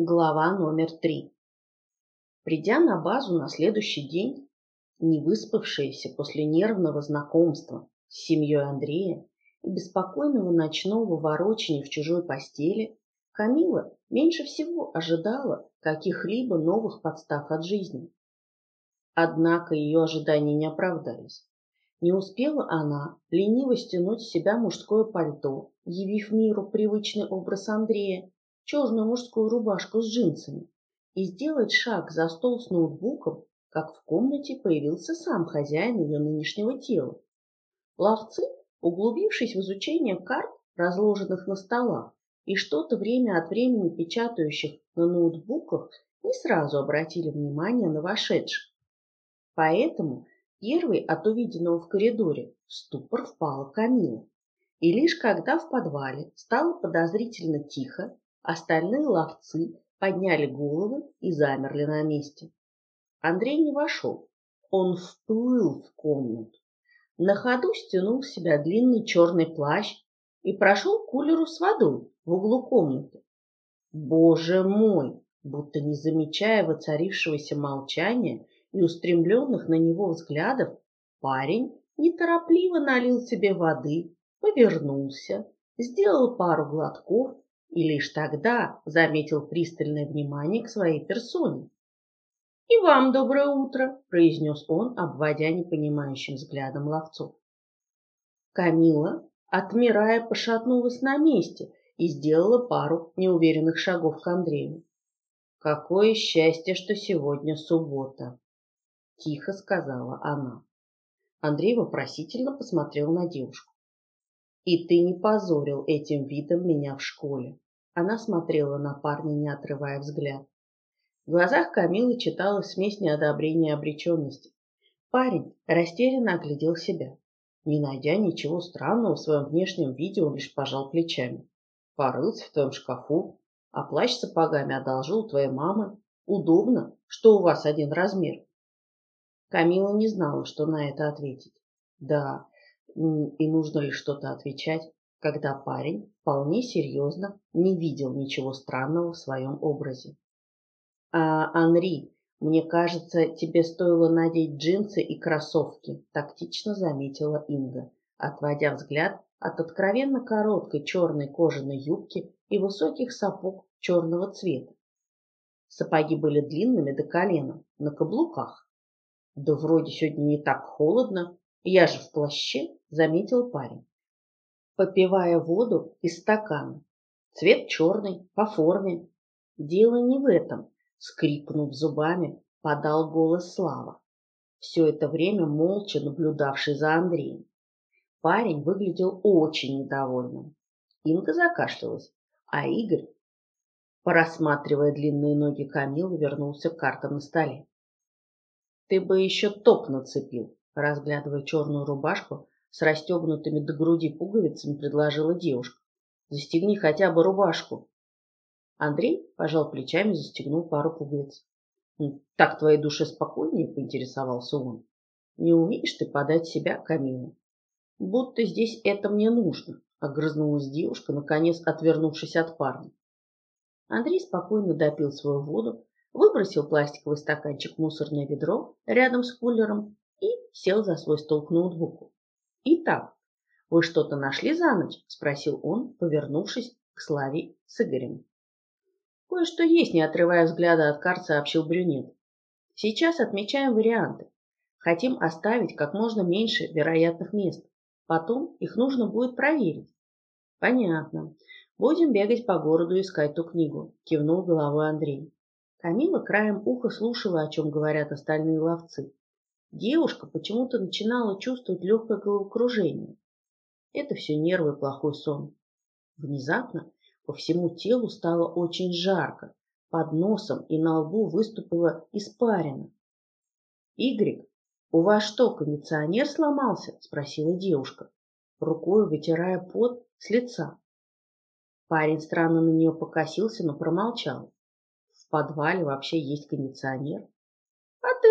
Глава номер три. Придя на базу на следующий день, не выспавшаяся после нервного знакомства с семьей Андрея и беспокойного ночного ворочания в чужой постели, Камила меньше всего ожидала каких-либо новых подстав от жизни. Однако ее ожидания не оправдались. Не успела она лениво стянуть с себя мужское пальто, явив миру привычный образ Андрея, черную мужскую рубашку с джинсами и сделать шаг за стол с ноутбуком, как в комнате появился сам хозяин ее нынешнего тела. Ловцы, углубившись в изучение карт, разложенных на столах, и что-то время от времени печатающих на ноутбуках, не сразу обратили внимание на вошедших. Поэтому первый от увиденного в коридоре в ступор впала Камила. И лишь когда в подвале стало подозрительно тихо, Остальные ловцы подняли головы и замерли на месте. Андрей не вошел. Он вплыл в комнату. На ходу стянул с себя длинный черный плащ и прошел к кулеру с водой в углу комнаты. Боже мой! Будто не замечая воцарившегося молчания и устремленных на него взглядов, парень неторопливо налил себе воды, повернулся, сделал пару глотков и лишь тогда заметил пристальное внимание к своей персоне. «И вам доброе утро!» – произнес он, обводя непонимающим взглядом ловцов. Камила, отмирая, пошатнулась на месте и сделала пару неуверенных шагов к Андрею. «Какое счастье, что сегодня суббота!» – тихо сказала она. Андрей вопросительно посмотрел на девушку. И ты не позорил этим видом меня в школе. Она смотрела на парня, не отрывая взгляд. В глазах Камилы читалась смесь неодобрения и обреченности. Парень растерянно оглядел себя. Не найдя ничего странного в своем внешнем виде, он лишь пожал плечами. Порылся в твоем шкафу, а плащ с сапогами одолжил твоей мамы. Удобно, что у вас один размер. Камила не знала, что на это ответить. Да, и нужно ли что-то отвечать, когда парень вполне серьезно не видел ничего странного в своем образе. «А, Анри, мне кажется, тебе стоило надеть джинсы и кроссовки», тактично заметила Инга, отводя взгляд от откровенно короткой черной кожаной юбки и высоких сапог черного цвета. Сапоги были длинными до колена, на каблуках. Да вроде сегодня не так холодно, я же в плаще, заметил парень, попивая воду из стакана. Цвет черный, по форме. Дело не в этом, скрипнув зубами, подал голос Слава, все это время молча наблюдавший за Андреем. Парень выглядел очень недовольным. Инга закашлялась, а Игорь, порассматривая длинные ноги Камилы, вернулся к картам на столе. «Ты бы еще топ нацепил», разглядывая черную рубашку с расстегнутыми до груди пуговицами, предложила девушка. «Застегни хотя бы рубашку». Андрей пожал плечами, застегнул пару пуговиц. «Так твоей душе спокойнее?» — поинтересовался он. «Не умеешь ты подать себя, Камила?» «Будто здесь это мне нужно», — огрызнулась девушка, наконец отвернувшись от парня. Андрей спокойно допил свою воду, выбросил пластиковый стаканчик в мусорное ведро рядом с кулером и сел за свой стол к ноутбуку. «Итак, вы что-то нашли за ночь?» – спросил он, повернувшись к Славе с Игорем. «Кое-что есть», – не отрывая взгляда от карт, сообщил брюнет. «Сейчас отмечаем варианты. Хотим оставить как можно меньше вероятных мест. Потом их нужно будет проверить». «Понятно. Будем бегать по городу искать ту книгу», – кивнул головой Андрей. Камила краем уха слушала, о чем говорят остальные ловцы. Девушка почему-то начинала чувствовать легкое головокружение. Это все нервы плохой сон. Внезапно по всему телу стало очень жарко, под носом и на лбу выступила испарина. «Игорь, у вас что, кондиционер сломался?» – спросила девушка, рукой вытирая пот с лица. Парень странно на нее покосился, но промолчал. В подвале вообще есть кондиционер.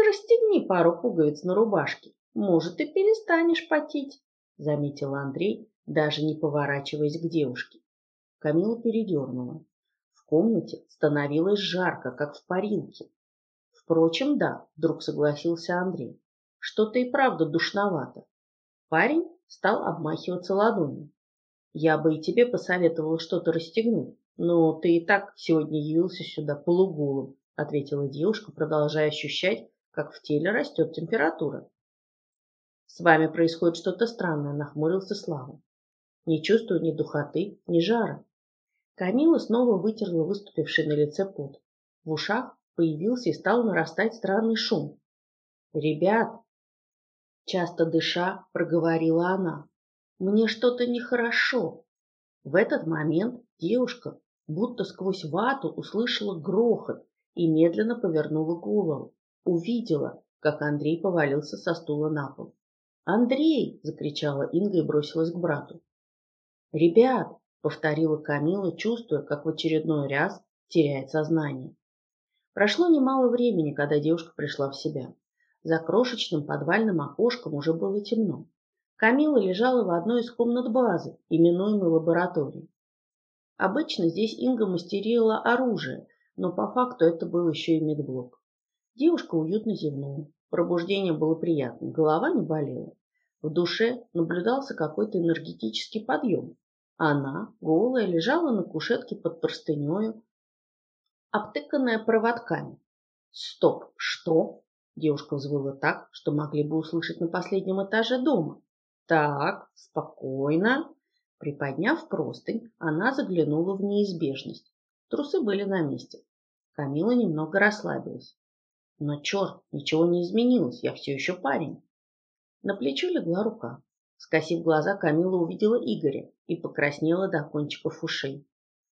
Расстегни пару пуговиц на рубашке. Может, и перестанешь потеть, — заметил Андрей, даже не поворачиваясь к девушке. Камила передернула. В комнате становилось жарко, как в парилке. Впрочем, да, вдруг согласился Андрей. Что-то и правда душновато. Парень стал обмахиваться ладонью. Я бы и тебе посоветовала что-то расстегнуть, но ты и так сегодня явился сюда полуголым, ответила девушка, продолжая ощущать, как в теле растет температура. С вами происходит что-то странное, нахмурился Слава. Не чувствую ни духоты, ни жара. Камила снова вытерла выступивший на лице пот. В ушах появился и стал нарастать странный шум. «Ребят!» Часто дыша, проговорила она. «Мне что-то нехорошо». В этот момент девушка, будто сквозь вату, услышала грохот и медленно повернула голову. Увидела, как Андрей повалился со стула на пол. «Андрей!» — закричала Инга и бросилась к брату. «Ребят, повторила Камила, чувствуя, как в очередной раз теряет сознание. Прошло немало времени, когда девушка пришла в себя. За крошечным подвальным окошком уже было темно. Камила лежала в одной из комнат базы, именуемой лабораторией. Обычно здесь Инга мастерила оружие, но по факту это был еще и медблок. Девушка уютно зевнула. Пробуждение было приятным, голова не болела. В душе наблюдался какой-то энергетический подъем. Она, голая, лежала на кушетке под простынею, обтыканная проводками. «Стоп! Что?» Девушка взвыла так, что могли бы услышать на последнем этаже дома. «Так, спокойно». Приподняв простынь, она заглянула в неизбежность. Трусы были на месте. Камила немного расслабилась. Но черт, ничего не изменилось, я все еще парень. На плечо легла рука. Скосив глаза, Камила увидела Игоря и покраснела до кончиков ушей.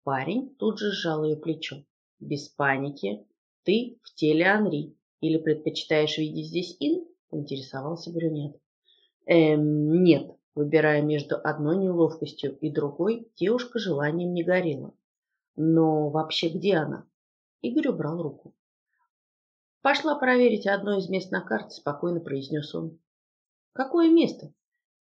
Парень тут же сжал ее плечо. Без паники. Ты в теле Анри. Или предпочитаешь видеть здесь Ин? Поинтересовался брюнет. Эм, нет. Выбирая между одной неловкостью и другой, девушка желанием не горела. Но вообще где она? Игорь убрал руку. Пошла проверить одно из мест на карте, спокойно произнес он. Какое место?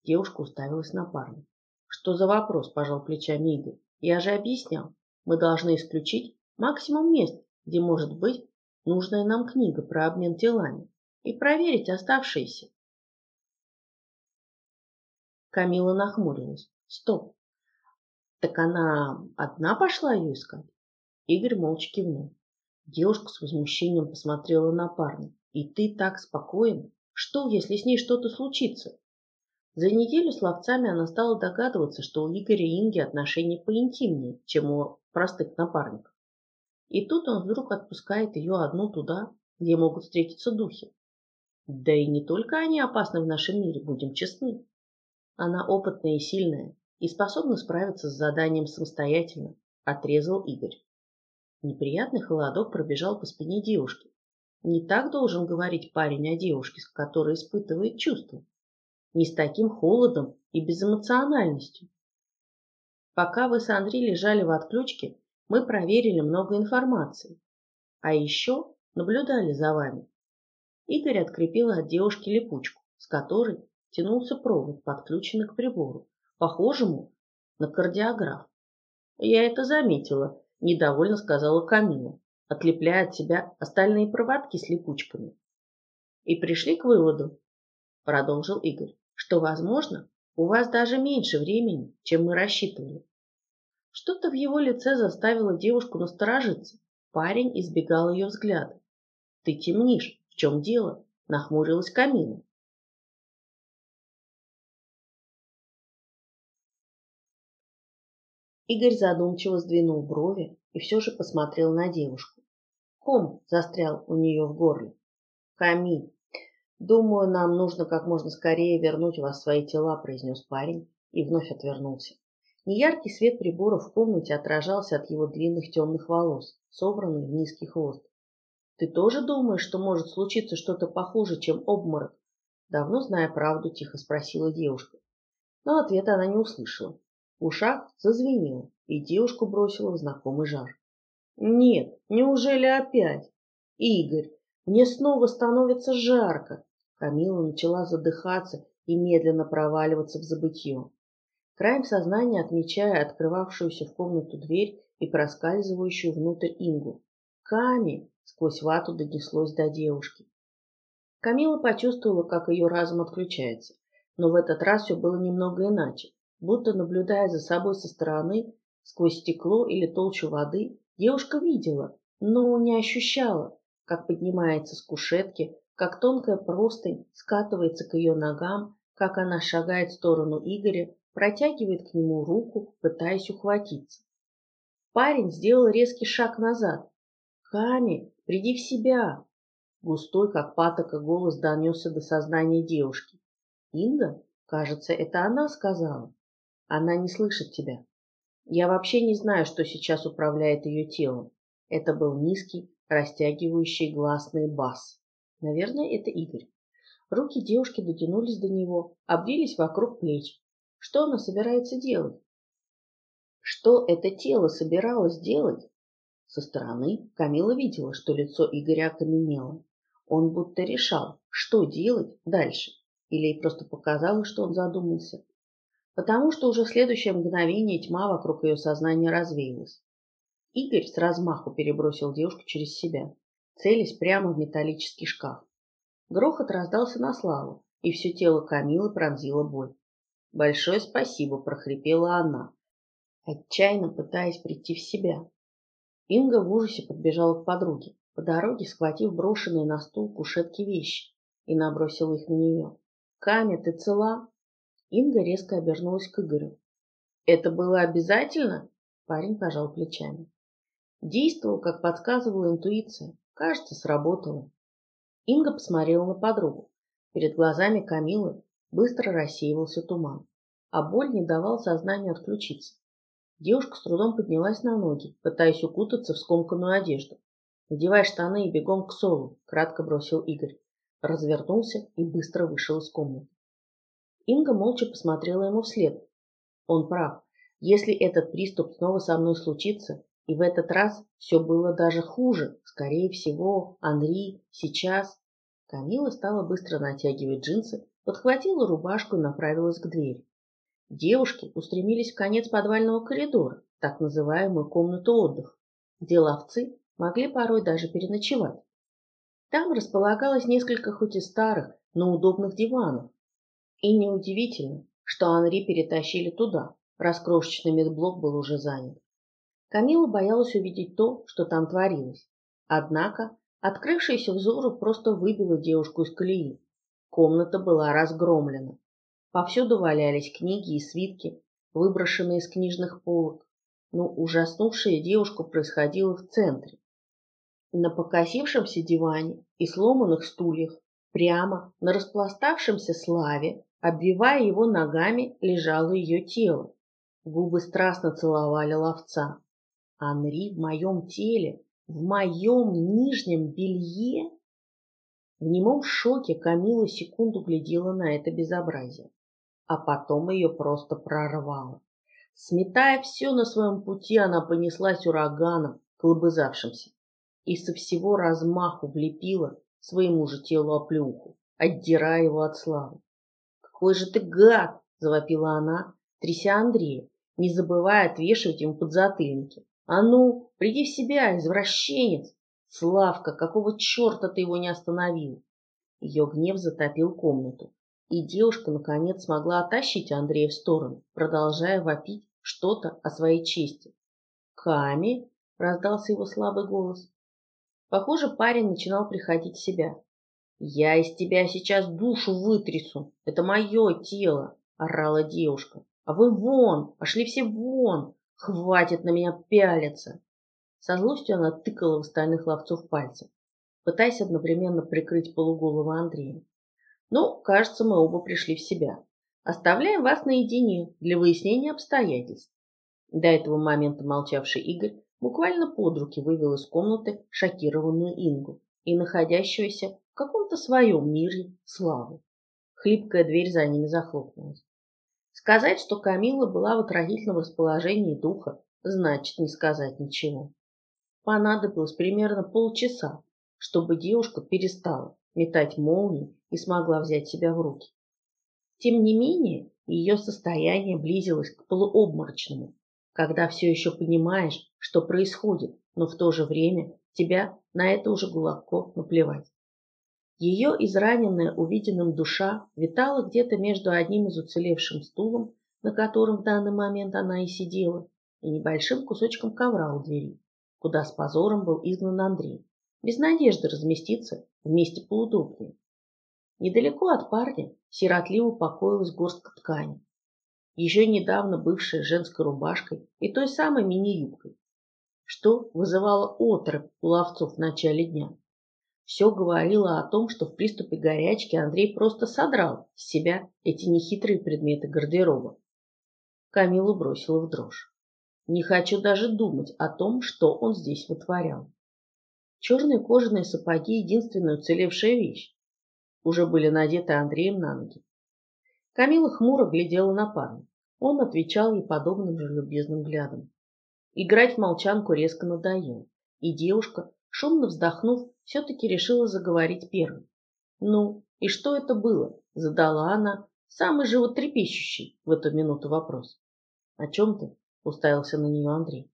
Девушка уставилась на парня. Что за вопрос, пожал плечами Игорь. Я же объяснял. Мы должны исключить максимум мест, где может быть нужная нам книга про обмен телами, и проверить оставшиеся. Камила нахмурилась. Стоп. Так она одна пошла ее искать? Игорь молча кивнул. Девушка с возмущением посмотрела на парня. И ты так спокоен? Что, если с ней что-то случится? За неделю с ловцами она стала догадываться, что у Игоря и Инги отношения поинтимнее, чем у простых напарников. И тут он вдруг отпускает ее одну туда, где могут встретиться духи. Да и не только они опасны в нашем мире, будем честны. Она опытная и сильная, и способна справиться с заданием самостоятельно, отрезал Игорь. Неприятный холодок пробежал по спине девушки. Не так должен говорить парень о девушке, с которой испытывает чувства не с таким холодом и безэмоциональностью. Пока вы с Андре лежали в отключке, мы проверили много информации. А еще наблюдали за вами. Игорь открепил от девушки липучку, с которой тянулся провод, подключенный к прибору, похожему на кардиограф. Я это заметила, недовольно сказала Камила, отлепляя от себя остальные проводки с липучками. И пришли к выводу, продолжил Игорь, что, возможно, у вас даже меньше времени, чем мы рассчитывали. Что-то в его лице заставило девушку насторожиться. Парень избегал ее взгляда. «Ты темнишь. В чем дело?» – нахмурилась Камила. Игорь задумчиво сдвинул брови и все же посмотрел на девушку. Ком застрял у нее в горле. Камиль, «Думаю, нам нужно как можно скорее вернуть вас в свои тела», – произнес парень и вновь отвернулся. Неяркий свет прибора в комнате отражался от его длинных темных волос, собранных в низкий хвост. «Ты тоже думаешь, что может случиться что-то похуже, чем обморок?» Давно зная правду, тихо спросила девушка. Но ответа она не услышала. Ушах зазвенело, и девушку бросила в знакомый жар. «Нет, неужели опять? Игорь, мне снова становится жарко. Камила начала задыхаться и медленно проваливаться в забытье. Краем сознания, отмечая открывавшуюся в комнату дверь, и проскальзывающую внутрь Ингу. «Ками!» — сквозь вату донеслось до девушки. Камила почувствовала, как ее разум отключается, но в этот раз все было немного иначе. Будто наблюдая за собой со стороны, сквозь стекло или толщу воды, девушка видела, но не ощущала, как поднимается с кушетки, как тонкая простынь скатывается к ее ногам, как она шагает в сторону Игоря, протягивает к нему руку, пытаясь ухватиться. Парень сделал резкий шаг назад. «Ками, приди в себя!» Густой, как патока, голос донесся до сознания девушки. «Инга? Кажется, это она сказала. Она не слышит тебя. Я вообще не знаю, что сейчас управляет ее телом. Это был низкий, растягивающий гласный бас. Наверное, это Игорь. Руки девушки дотянулись до него, обвились вокруг плеч. Что она собирается делать? Что это тело собиралось делать? Со стороны Камила видела, что лицо Игоря окаменело. Он будто решал, что делать дальше, или ей просто показалось, что он задумался. Потому что уже в следующее мгновение тьма вокруг ее сознания развеялась. Игорь с размаху перебросил девушку через себя, целясь прямо в металлический шкаф. Грохот раздался на славу, и все тело Камилы пронзила боль. «Большое спасибо!» – прохрипела она, отчаянно пытаясь прийти в себя. Инга в ужасе подбежала к подруге по дороге схватив брошенные на стул кушетки вещи и набросила их на нее. «Камя, ты цела?» Инга резко обернулась к Игорю. «Это было обязательно?» Парень пожал плечами. Действовал, как подсказывала интуиция. Кажется, сработало. Инга посмотрела на подругу. Перед глазами Камилы быстро рассеивался туман, а боль не давал сознанию отключиться. Девушка с трудом поднялась на ноги, пытаясь укутаться в скомканную одежду. «Надевай штаны и бегом к Солу», — кратко бросил Игорь. Развернулся и быстро вышел из комнаты. Инга молча посмотрела ему вслед. Он прав. Если этот приступ снова со мной случится, и в этот раз все было даже хуже, скорее всего, Анри сейчас... Камила стала быстро натягивать джинсы, подхватила рубашку и направилась к двери. Девушки устремились в конец подвального коридора, так называемую комнату отдыха, где ловцы могли порой даже переночевать. Там располагалось несколько хоть и старых, но удобных диванов. И неудивительно, что Анри перетащили туда, раз медблок был уже занят. Камила боялась увидеть то, что там творилось. Однако открывшееся взору просто выбило девушку из колеи. Комната была разгромлена. Повсюду валялись книги и свитки, выброшенные из книжных полок. Но ужаснувшее девушку происходило в центре. На покосившемся диване и сломанных стульях, прямо на распластавшемся славе, обвивая его ногами, лежало ее тело. Губы страстно целовали ловца. Анри в моем теле, в моем нижнем белье? В немом шоке Камила секунду глядела на это безобразие, а потом ее просто прорвало. Сметая все на своем пути, она понеслась ураганом к лобызавшимся и со всего размаху влепила своему же телу оплюху, отдирая его от славы. «Какой же ты гад!» — завопила она, тряся Андрея, не забывая отвешивать ему подзатыльники. «А ну, приди в себя, извращенец! Славка, какого черта ты его не остановил?» Ее гнев затопил комнату, и девушка наконец смогла оттащить Андрея в сторону, продолжая вопить что-то о своей чести. «Ками?» — раздался его слабый голос. Похоже, парень начинал приходить в себя. «Я из тебя сейчас душу вытрясу. Это мое тело!» — орала девушка. «А вы вон! Пошли все вон! Хватит на меня пялиться!» Со злостью она тыкала в остальных ловцов пальцем, пытаясь одновременно прикрыть полуголову Андрея. «Ну, кажется, мы оба пришли в себя. Оставляем вас наедине для выяснения обстоятельств». До этого момента молчавший Игорь буквально под руки вывел из комнаты шокированную Ингу и находящуюся каком-то своем мире славу. Хлипкая дверь за ними захлопнулась. Сказать, что Камила была в отразительном расположении духа, значит не сказать ничего. Понадобилось примерно полчаса, чтобы девушка перестала метать молнии и смогла взять себя в руки. Тем не менее, ее состояние близилось к полуобморочному, когда все еще понимаешь, что происходит, но в то же время тебя на это уже глубоко наплевать. Ее израненная увиденным душа витала где-то между одним из уцелевшим стулом, на котором в данный момент она и сидела, и небольшим кусочком ковра у двери, куда с позором был изгнан Андрей, без надежды разместиться вместе поудобнее. Недалеко от парня сиротливо покоилась горстка ткани, еще недавно бывшая женской рубашкой и той самой мини-юбкой, что вызывало отрыв у ловцов в начале дня. Все говорило о том, что в приступе горячки Андрей просто содрал с себя эти нехитрые предметы гардероба. Камилу бросила в дрожь. Не хочу даже думать о том, что он здесь вытворял. Черные кожаные сапоги — единственная уцелевшая вещь. Уже были надеты Андреем на ноги. Камила хмуро глядела на парня. Он отвечал ей подобным же любезным взглядом. Играть в молчанку резко надоело, и девушка, шумно вздохнув, все-таки решила заговорить первой. «Ну, и что это было?» — задала она, самый животрепещущий в эту минуту вопрос. «О чем ты?» — уставился на нее Андрей.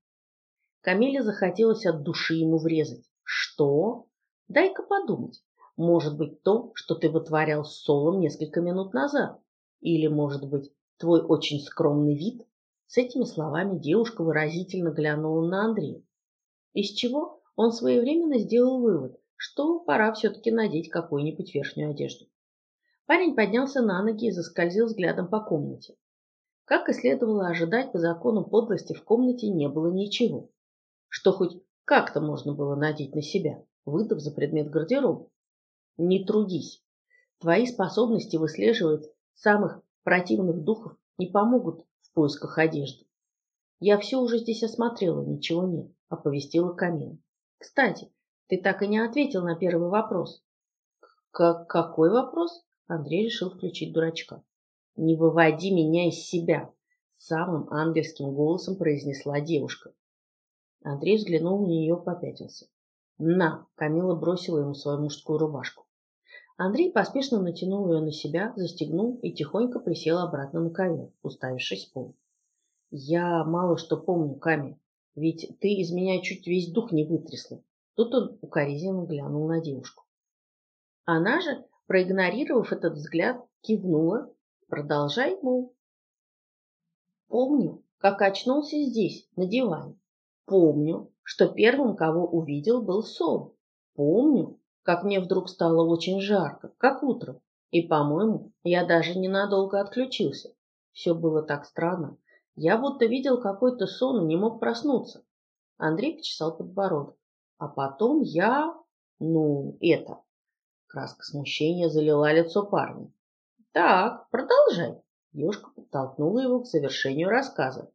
Камиле захотелось от души ему врезать. «Что? Дай-ка подумать. Может быть, то, что ты вытворял с Солом несколько минут назад? Или, может быть, твой очень скромный вид?» С этими словами девушка выразительно глянула на Андрея. Из чего он своевременно сделал вывод, что пора все-таки надеть какую-нибудь верхнюю одежду. Парень поднялся на ноги и заскользил взглядом по комнате. Как и следовало ожидать, по закону подлости в комнате не было ничего, что хоть как-то можно было надеть на себя, выдав за предмет гардероба. Не трудись. Твои способности выслеживать самых противных духов не помогут в поисках одежды. Я все уже здесь осмотрела, ничего нет, оповестила Камила. Кстати, ты так и не ответил на первый вопрос. Как какой вопрос? Андрей решил включить дурачка. Не выводи меня из себя, самым ангельским голосом произнесла девушка. Андрей взглянул на нее, попятился. На, Камила бросила ему свою мужскую рубашку. Андрей поспешно натянул ее на себя, застегнул и тихонько присел обратно на ковер, уставившись в пол. Я мало что помню, Ками, ведь ты из меня чуть весь дух не вытрясла. Тут он укоризненно глянул на девушку. Она же, проигнорировав этот взгляд, кивнула. Продолжай, мол. Помню, как очнулся здесь, на диване. Помню, что первым, кого увидел, был сон. Помню, как мне вдруг стало очень жарко, как утром. И, по-моему, я даже ненадолго отключился. Все было так странно. Я будто видел какой-то сон и не мог проснуться. Андрей почесал подбородок. А потом я... Ну, это... Краска смущения залила лицо парня. Так, продолжай. Девушка подтолкнула его к завершению рассказа.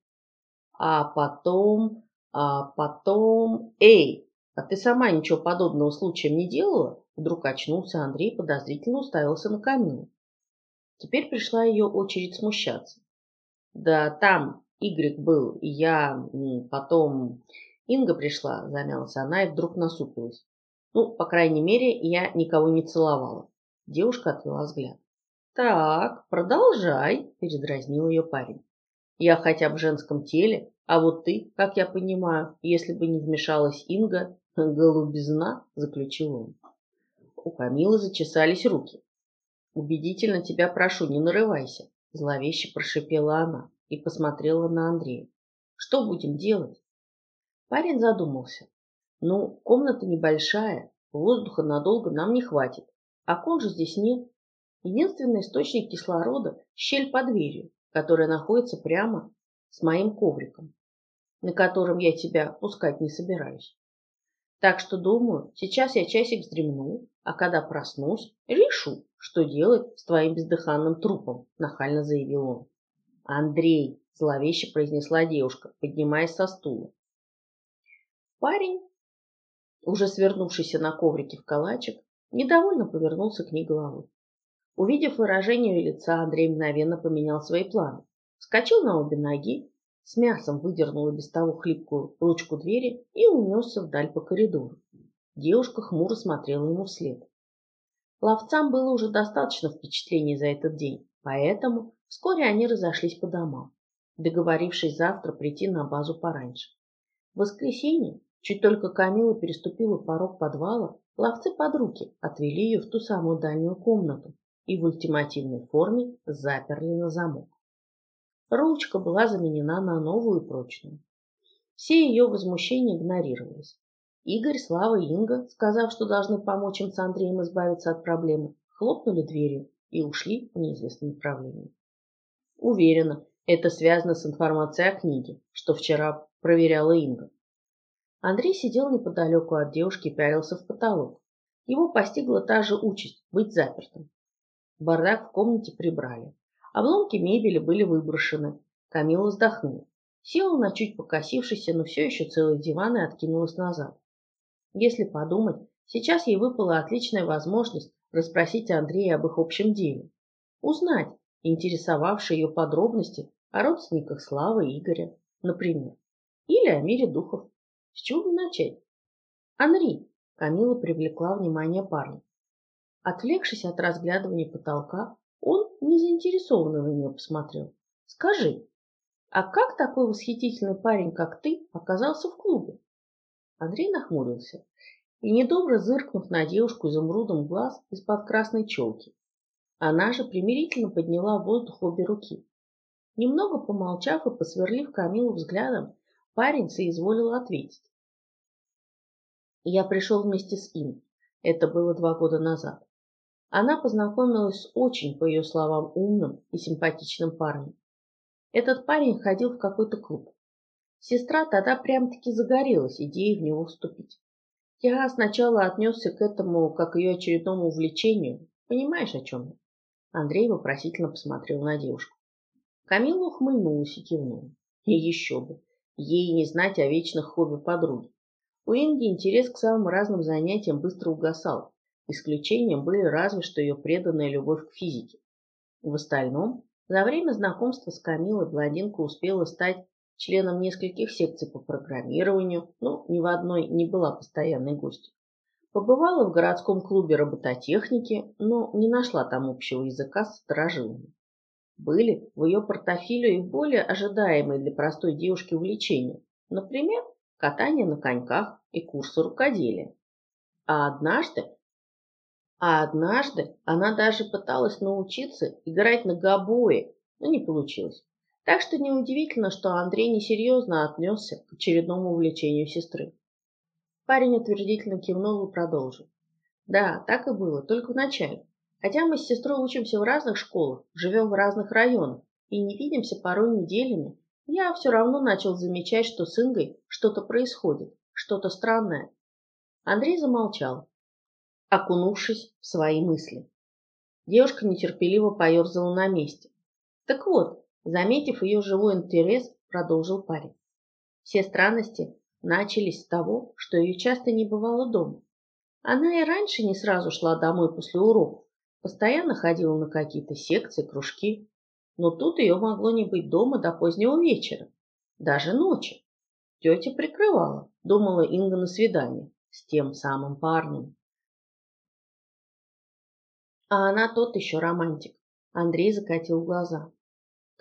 А потом... А потом... Эй, а ты сама ничего подобного случаем не делала? Вдруг очнулся Андрей, подозрительно уставился на камин. Теперь пришла ее очередь смущаться. Да там Игорь был, и я потом... Инга пришла, замялась она и вдруг насупилась. Ну, по крайней мере, я никого не целовала. Девушка отвела взгляд. Так, продолжай, передразнил ее парень. Я хотя бы в женском теле, а вот ты, как я понимаю, если бы не вмешалась Инга, голубизна, заключил он. У Камилы зачесались руки. Убедительно тебя прошу, не нарывайся, зловеще прошипела она и посмотрела на Андрея. Что будем делать? Парень задумался. Ну, комната небольшая, воздуха надолго нам не хватит. Окон же здесь нет. Единственный источник кислорода – щель под дверью, которая находится прямо с моим ковриком, на котором я тебя пускать не собираюсь. Так что, думаю, сейчас я часик вздремну, а когда проснусь, решу, что делать с твоим бездыханным трупом, нахально заявил он. Андрей, зловеще произнесла девушка, поднимаясь со стула. Парень, уже свернувшийся на коврике в калачик, недовольно повернулся к ней головой. Увидев выражение лица, Андрей мгновенно поменял свои планы. Вскочил на обе ноги, с мясом выдернул и без того хлипкую ручку двери и унесся вдаль по коридору. Девушка хмуро смотрела ему вслед. Ловцам было уже достаточно впечатлений за этот день, поэтому вскоре они разошлись по домам. договорившись завтра прийти на базу пораньше. В воскресенье, чуть только Камила переступила порог подвала, ловцы под руки отвели ее в ту самую дальнюю комнату и в ультимативной форме заперли на замок. Ручка была заменена на новую прочную. Все ее возмущения игнорировались. Игорь, Слава и Инга, сказав, что должны помочь им с Андреем избавиться от проблемы, хлопнули дверью и ушли в неизвестном направлении. Уверена, это связано с информацией о книге, что вчера проверяла Инга. Андрей сидел неподалеку от девушки и пялился в потолок. Его постигла та же участь – быть запертым. Бардак в комнате прибрали. Обломки мебели были выброшены. Камила вздохнула. Села на чуть покосившийся, но все еще целый диван и откинулась назад. Если подумать, сейчас ей выпала отличная возможность расспросить Андрея об их общем деле. Узнать интересовавшие ее подробности о родственниках Славы и Игоря, например. Или о мире духов. С чего начать? Анри, Камила привлекла внимание парня. Отвлекшись от разглядывания потолка, он незаинтересованно на нее посмотрел. Скажи, а как такой восхитительный парень, как ты, оказался в клубе? Андрей нахмурился и, недобро зыркнув на девушку изумрудом глаз из-под красной челки, она же примирительно подняла в воздух обе руки. Немного помолчав и посверлив Камилу взглядом, парень соизволил ответить. Я пришел вместе с Ин. Это было два года назад. Она познакомилась с очень, по ее словам, умным и симпатичным парнем. Этот парень ходил в какой-то клуб. Сестра тогда прям-таки загорелась идеей в него вступить. Я сначала отнесся к этому как к ее очередному увлечению. Понимаешь, о чем я? Андрей вопросительно посмотрел на девушку. Камила ухмыльнулась и кивнула. И еще бы. Ей не знать о вечных хобби подруги. У Инги интерес к самым разным занятиям быстро угасал. Исключением были разве что ее преданная любовь к физике. В остальном, за время знакомства с Камилой блондинка успела стать членом нескольких секций по программированию, но ни в одной не была постоянной гостью. Побывала в городском клубе робототехники, но не нашла там общего языка с сторожилами. Были в ее портфеле и более ожидаемые для простой девушки увлечения, например, катание на коньках и курсы рукоделия. А однажды, а однажды она даже пыталась научиться играть на гобое, но не получилось. Так что неудивительно, что Андрей несерьезно отнесся к очередному увлечению сестры. Парень утвердительно кивнул и продолжил. Да, так и было, только вначале. Хотя мы с сестрой учимся в разных школах, живем в разных районах и не видимся порой неделями, я все равно начал замечать, что с Ингой что-то происходит, что-то странное. Андрей замолчал, окунувшись в свои мысли. Девушка нетерпеливо поерзала на месте. Так вот, Заметив ее живой интерес, продолжил парень. Все странности начались с того, что ее часто не бывало дома. Она и раньше не сразу шла домой после уроков, постоянно ходила на какие-то секции, кружки. Но тут ее могло не быть дома до позднего вечера, даже ночи. Тетя прикрывала, думала Инга на свидание с тем самым парнем. А она тот еще романтик. Андрей закатил глаза.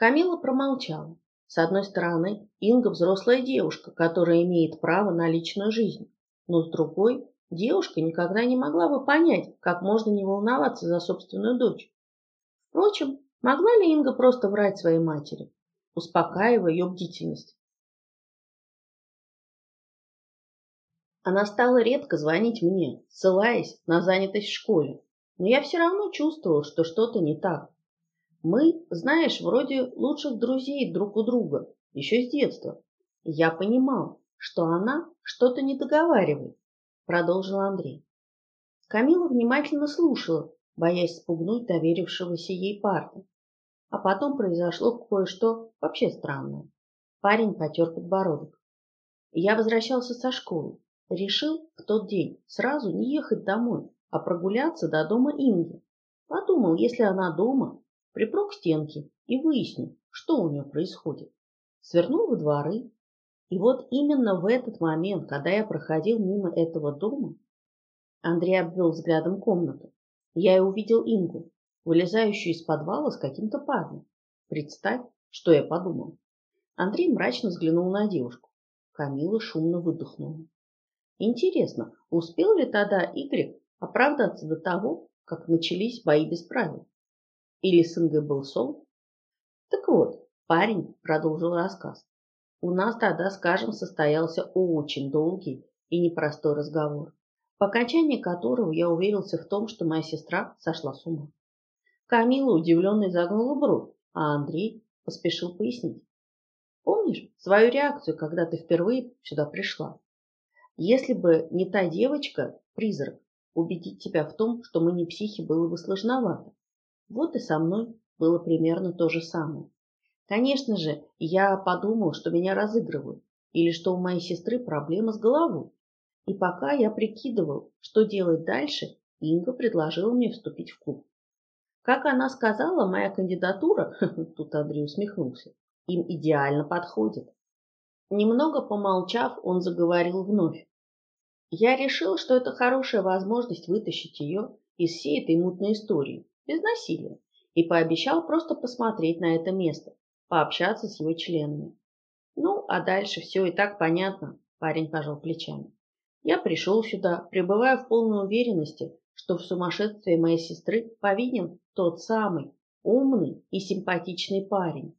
Камила промолчала. С одной стороны, Инга взрослая девушка, которая имеет право на личную жизнь. Но с другой, девушка никогда не могла бы понять, как можно не волноваться за собственную дочь. Впрочем, могла ли Инга просто врать своей матери, успокаивая ее бдительность? Она стала редко звонить мне, ссылаясь на занятость в школе, но я все равно чувствовал, что что-то не так. Мы, знаешь, вроде лучших друзей друг у друга, еще с детства. я понимал, что она что-то не договаривает, продолжил Андрей. Камила внимательно слушала, боясь спугнуть доверившегося ей парня. А потом произошло кое-что вообще странное. Парень потер подбородок. Я возвращался со школы. Решил в тот день сразу не ехать домой, а прогуляться до дома Инги. Подумал, если она дома, припру к стенке и выясню, что у нее происходит. Свернул во дворы, и вот именно в этот момент, когда я проходил мимо этого дома, Андрей обвел взглядом комнату. Я и увидел Ингу, вылезающую из подвала с каким-то парнем. Представь, что я подумал. Андрей мрачно взглянул на девушку. Камила шумно выдохнула. Интересно, успел ли тогда Игорь оправдаться до того, как начались бои без правил? Или СНГ был сон? Так вот, парень продолжил рассказ. У нас тогда, скажем, состоялся очень долгий и непростой разговор, по окончании которого я уверился в том, что моя сестра сошла с ума. Камила удивленно изогнула бровь, а Андрей поспешил пояснить. Помнишь свою реакцию, когда ты впервые сюда пришла? Если бы не та девочка, призрак, убедить тебя в том, что мы не психи, было бы сложновато. Вот и со мной было примерно то же самое. Конечно же, я подумал, что меня разыгрывают, или что у моей сестры проблема с головой. И пока я прикидывал, что делать дальше, Инга предложила мне вступить в клуб. Как она сказала, моя кандидатура, тут Андрей усмехнулся, им идеально подходит. Немного помолчав, он заговорил вновь. Я решил, что это хорошая возможность вытащить ее из всей этой мутной истории, без насилия, и пообещал просто посмотреть на это место, пообщаться с его членами. Ну, а дальше все и так понятно, парень пожал плечами. Я пришел сюда, пребывая в полной уверенности, что в сумасшествии моей сестры повинен тот самый умный и симпатичный парень,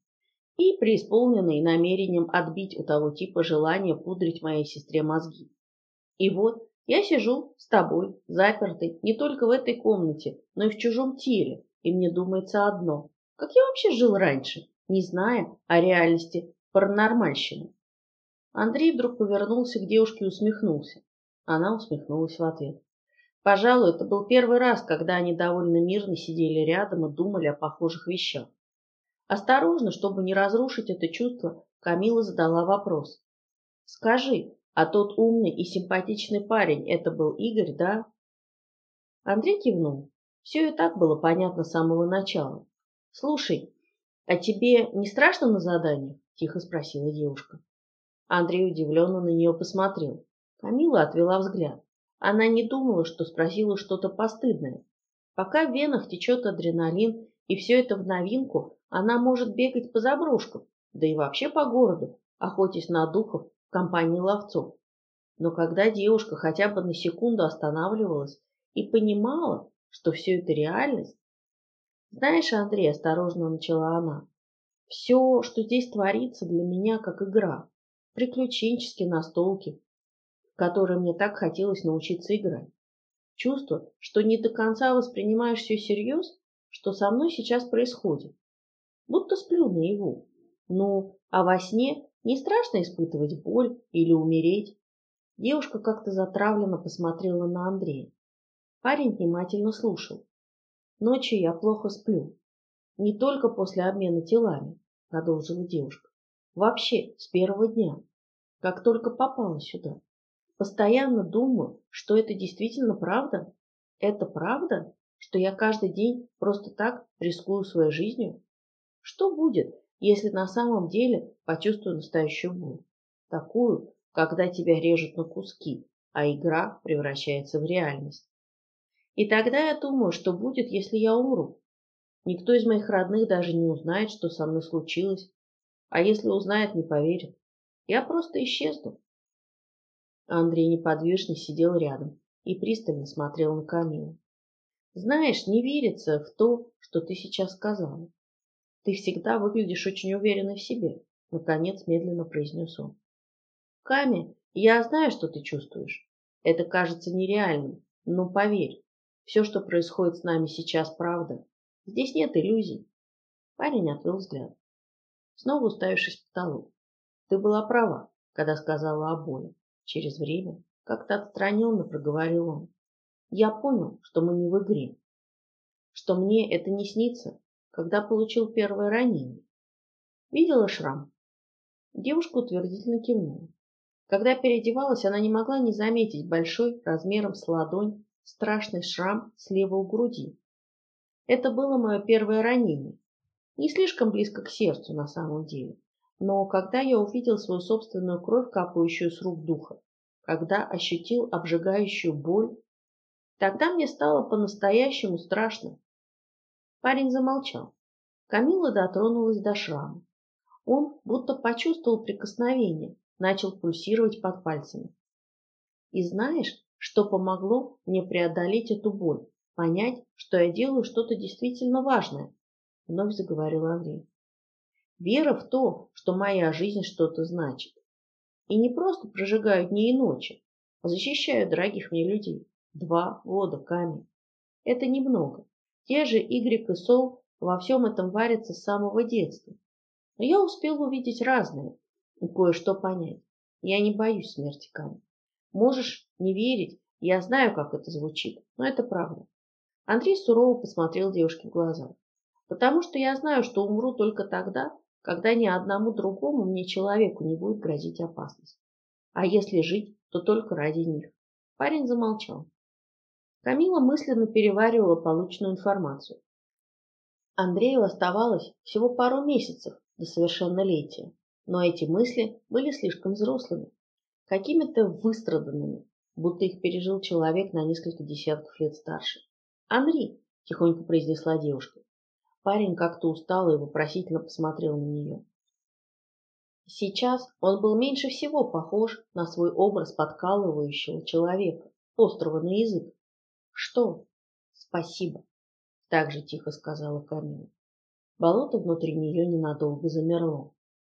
и преисполненный намерением отбить у того типа желание пудрить моей сестре мозги. И вот я сижу с тобой, запертый, не только в этой комнате, но и в чужом теле, и мне думается одно. Как я вообще жил раньше, не зная о реальности паранормальщины? Андрей вдруг повернулся к девушке и усмехнулся. Она усмехнулась в ответ. Пожалуй, это был первый раз, когда они довольно мирно сидели рядом и думали о похожих вещах. Осторожно, чтобы не разрушить это чувство, Камила задала вопрос. «Скажи, а тот умный и симпатичный парень – это был Игорь, да?» Андрей кивнул. Все и так было понятно с самого начала. «Слушай, а тебе не страшно на задании?» – тихо спросила девушка. Андрей удивленно на нее посмотрел. Камила отвела взгляд. Она не думала, что спросила что-то постыдное. Пока в венах течет адреналин, и все это в новинку, она может бегать по заброшкам, да и вообще по городу, охотясь на духов компании ловцов. Но когда девушка хотя бы на секунду останавливалась и понимала, что все это реальность, знаешь, Андрей, осторожно начала она, все, что здесь творится для меня, как игра, приключенческие настолки, в которые мне так хотелось научиться играть. Чувство, что не до конца воспринимаешь все всерьез, что со мной сейчас происходит будто сплю наяву. Ну, а во сне не страшно испытывать боль или умереть? Девушка как-то затравленно посмотрела на Андрея. Парень внимательно слушал. Ночью я плохо сплю. Не только после обмена телами, продолжила девушка. Вообще, с первого дня, как только попала сюда. Постоянно думаю, что это действительно правда. Это правда, что я каждый день просто так рискую своей жизнью? Что будет, если на самом деле почувствую настоящую боль? Такую, когда тебя режут на куски, а игра превращается в реальность. И тогда я думаю, что будет, если я умру. Никто из моих родных даже не узнает, что со мной случилось. А если узнает, не поверит. Я просто исчезну. Андрей неподвижно сидел рядом и пристально смотрел на Камилу. Знаешь, не верится в то, что ты сейчас сказала. Ты всегда выглядишь очень уверенной в себе, наконец медленно произнес он. Ками, я знаю, что ты чувствуешь. Это кажется нереальным, но поверь, все, что происходит с нами сейчас, правда. Здесь нет иллюзий. Парень отвел взгляд, снова уставившись в потолок. Ты была права, когда сказала о боли. Через время как-то отстраненно проговорил он. Я понял, что мы не в игре, что мне это не снится, когда получил первое ранение. Видела шрам? Девушка утвердительно кивнула. Когда переодевалась, она не могла не заметить большой, размером с ладонь, страшный шрам слева у груди. Это было мое первое ранение. Не слишком близко к сердцу на самом деле. Но когда я увидел свою собственную кровь, капающую с рук духа, когда ощутил обжигающую боль, тогда мне стало по-настоящему страшно Парень замолчал. Камила дотронулась до шрама. Он будто почувствовал прикосновение, начал пульсировать под пальцами. И знаешь, что помогло мне преодолеть эту боль, понять, что я делаю что-то действительно важное, вновь заговорил Андрей. Вера в то, что моя жизнь что-то значит. И не просто прожигаю дни и ночи, а защищаю дорогих мне людей. Два года камень. Это немного. Те же Игрек и Сол во всем этом варятся с самого детства. Но я успел увидеть разное и кое-что понять. Я не боюсь смерти камень. Можешь не верить, я знаю, как это звучит, но это правда. Андрей сурово посмотрел девушке в глаза. Потому что я знаю, что умру только тогда, когда ни одному другому мне человеку не будет грозить опасность. А если жить, то только ради них. Парень замолчал. Камила мысленно переваривала полученную информацию. Андрею оставалось всего пару месяцев до совершеннолетия, но эти мысли были слишком взрослыми, какими-то выстраданными, будто их пережил человек на несколько десятков лет старше. «Анри!» – тихонько произнесла девушка. Парень как-то устал и вопросительно посмотрел на нее. Сейчас он был меньше всего похож на свой образ подкалывающего человека, острого на язык. Что? Спасибо, так же тихо сказала Камила. Болото внутри нее ненадолго замерло.